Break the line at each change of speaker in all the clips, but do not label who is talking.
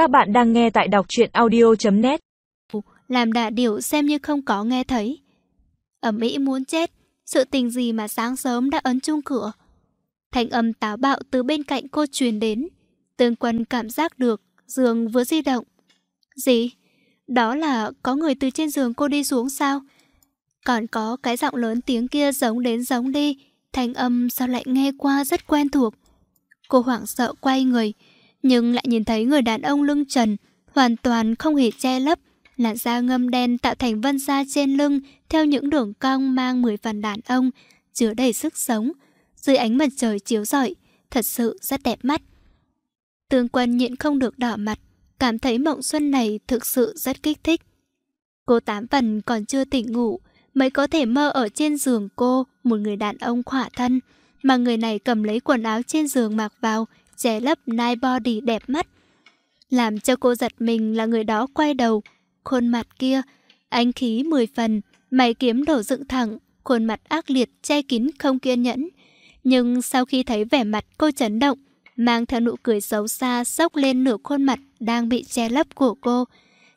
Các bạn đang nghe tại đọc truyện audio.net
Làm đà điểu xem như không có nghe thấy. Ẩm mỹ muốn chết, sự tình gì mà sáng sớm đã ấn chung cửa. Thanh âm táo bạo từ bên cạnh cô truyền đến. Tương quân cảm giác được giường vừa di động. Gì? Đó là có người từ trên giường cô đi xuống sao? Còn có cái giọng lớn tiếng kia giống đến giống đi. Thanh âm sao lại nghe qua rất quen thuộc. Cô hoảng sợ quay người, nhưng lại nhìn thấy người đàn ông lưng trần, hoàn toàn không hề che lấp, làn da ngâm đen tạo thành vân da trên lưng theo những đường cong mang mười phần đàn ông, chứa đầy sức sống. Dưới ánh mặt trời chiếu rọi, thật sự rất đẹp mắt. Tương quân nhịn không được đỏ mặt, cảm thấy mộng xuân này thực sự rất kích thích. Cô tám phần còn chưa tỉnh ngủ, mới có thể mơ ở trên giường cô một người đàn ông khỏa thân, mà người này cầm lấy quần áo trên giường mặc vào, che lấp nai body đẹp mắt. Làm cho cô giật mình là người đó quay đầu, khuôn mặt kia, ánh khí mười phần, mày kiếm đổ dựng thẳng, khuôn mặt ác liệt che kín không kiên nhẫn. Nhưng sau khi thấy vẻ mặt cô chấn động, mang theo nụ cười xấu xa sốc lên nửa khuôn mặt đang bị che lấp của cô.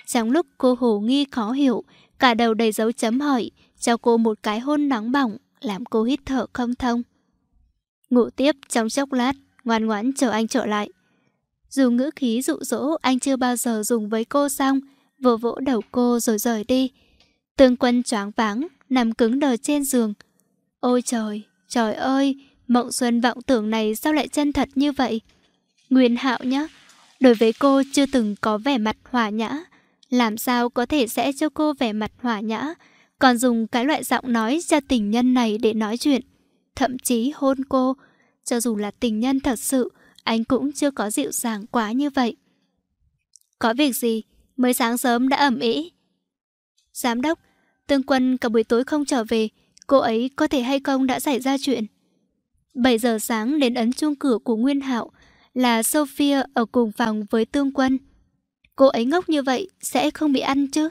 Trong lúc cô hồ nghi khó hiểu, cả đầu đầy dấu chấm hỏi, cho cô một cái hôn nóng bỏng, làm cô hít thở không thông. Ngủ tiếp trong chốc lát, ngoan ngoãn chờ anh trở lại. Dù ngữ khí dụ dỗ anh chưa bao giờ dùng với cô xong, vỗ vỗ đầu cô rồi rời đi. Tương quân choáng váng, nằm cứng đờ trên giường. Ôi trời, trời ơi, mộng xuân vọng tưởng này sao lại chân thật như vậy? Nguyên hạo nhá, đối với cô chưa từng có vẻ mặt hòa nhã. Làm sao có thể sẽ cho cô vẻ mặt hòa nhã, còn dùng cái loại giọng nói cho tình nhân này để nói chuyện. Thậm chí hôn cô, cho dù là tình nhân thật sự, anh cũng chưa có dịu dàng quá như vậy. Có việc gì? Mới sáng sớm đã ẩm ý. Giám đốc, tương quân cả buổi tối không trở về, cô ấy có thể hay không đã xảy ra chuyện. 7 giờ sáng đến ấn chuông cửa của Nguyên Hạo là Sophia ở cùng phòng với tương quân. Cô ấy ngốc như vậy sẽ không bị ăn chứ?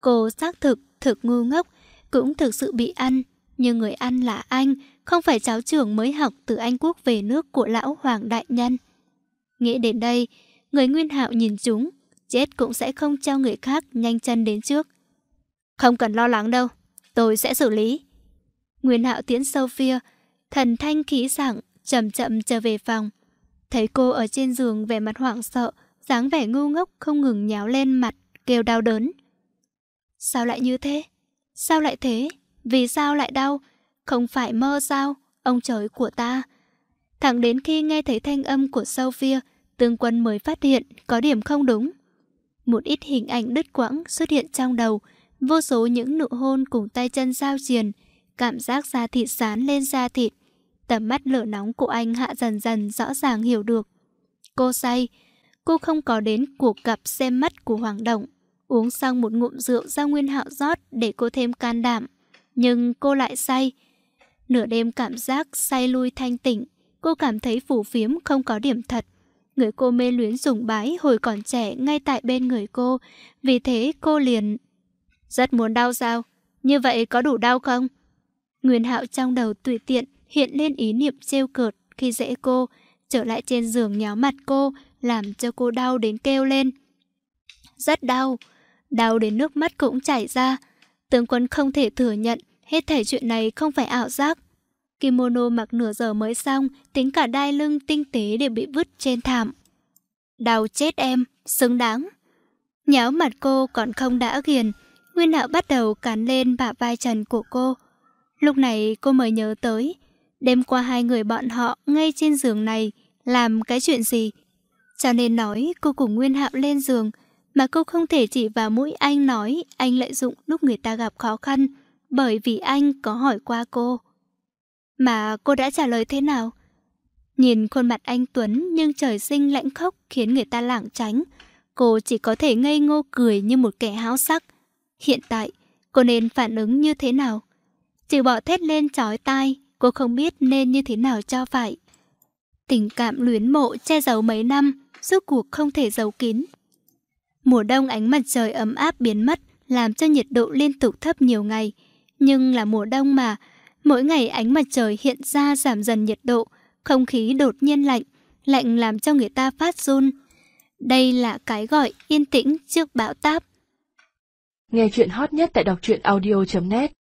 Cô xác thực, thực ngu ngốc, cũng thực sự bị ăn, nhưng người ăn là anh, không phải cháu trưởng mới học từ Anh Quốc về nước của lão Hoàng Đại Nhân. Nghĩ đến đây, người Nguyên Hạo nhìn chúng, chết cũng sẽ không cho người khác nhanh chân đến trước. Không cần lo lắng đâu, tôi sẽ xử lý. Nguyên Hạo tiến sâu phía, thần thanh khí sảng, chậm chậm trở về phòng. Thấy cô ở trên giường vẻ mặt hoảng sợ, dáng vẻ ngu ngốc không ngừng nháo lên mặt, kêu đau đớn. Sao lại như thế? Sao lại thế? Vì sao lại đau? Không phải mơ sao? Ông trời của ta. Thẳng đến khi nghe thấy thanh âm của Sophia, tương quân mới phát hiện có điểm không đúng. Một ít hình ảnh đứt quãng xuất hiện trong đầu, vô số những nụ hôn cùng tay chân giao triền, cảm giác da thịt sán lên da thịt. Tầm mắt lửa nóng của anh hạ dần dần rõ ràng hiểu được. Cô say, cô không có đến cuộc gặp xem mắt của Hoàng Động. Uống xong một ngụm rượu ra nguyên hạo rót để cô thêm can đảm. Nhưng cô lại say. Nửa đêm cảm giác say lui thanh tịnh, Cô cảm thấy phủ phiếm không có điểm thật. Người cô mê luyến dùng bái hồi còn trẻ ngay tại bên người cô. Vì thế cô liền... Rất muốn đau sao? Như vậy có đủ đau không? Nguyên hạo trong đầu tùy tiện hiện lên ý niệm trêu cợt khi dễ cô, trở lại trên giường nháo mặt cô, làm cho cô đau đến kêu lên. Rất đau, đau đến nước mắt cũng chảy ra. Tướng quân không thể thừa nhận hết thảy chuyện này không phải ảo giác. Kimono mặc nửa giờ mới xong, tính cả đai lưng tinh tế đều bị vứt trên thảm. Đau chết em, xứng đáng. Nháo mặt cô còn không đã ghiền, Nguyên Hạo bắt đầu cắn lên bả vai trần của cô. Lúc này cô mới nhớ tới, đêm qua hai người bọn họ ngay trên giường này làm cái chuyện gì. Cho nên nói cô cùng Nguyên Hạo lên giường, mà cô không thể chỉ vào mũi anh nói anh lợi dụng lúc người ta gặp khó khăn, bởi vì anh có hỏi qua cô. Mà cô đã trả lời thế nào? Nhìn khuôn mặt anh Tuấn nhưng trời sinh lãnh khốc khiến người ta lảng tránh. Cô chỉ có thể ngây ngô cười như một kẻ háo sắc. Hiện tại, cô nên phản ứng như thế nào? Trừ bỏ thét lên chói tai, cô không biết nên như thế nào cho phải. Tình cảm luyến mộ che giấu mấy năm, rốt cuộc không thể giấu kín. Mùa đông ánh mặt trời ấm áp biến mất, làm cho nhiệt độ liên tục thấp nhiều ngày. Nhưng là mùa đông mà, mỗi ngày ánh mặt trời hiện ra giảm dần nhiệt độ, không khí đột nhiên lạnh, lạnh làm cho người ta phát run. Đây là cái gọi yên tĩnh trước bão táp.
Nghe chuyện hot nhất tại đọc truyện audio.net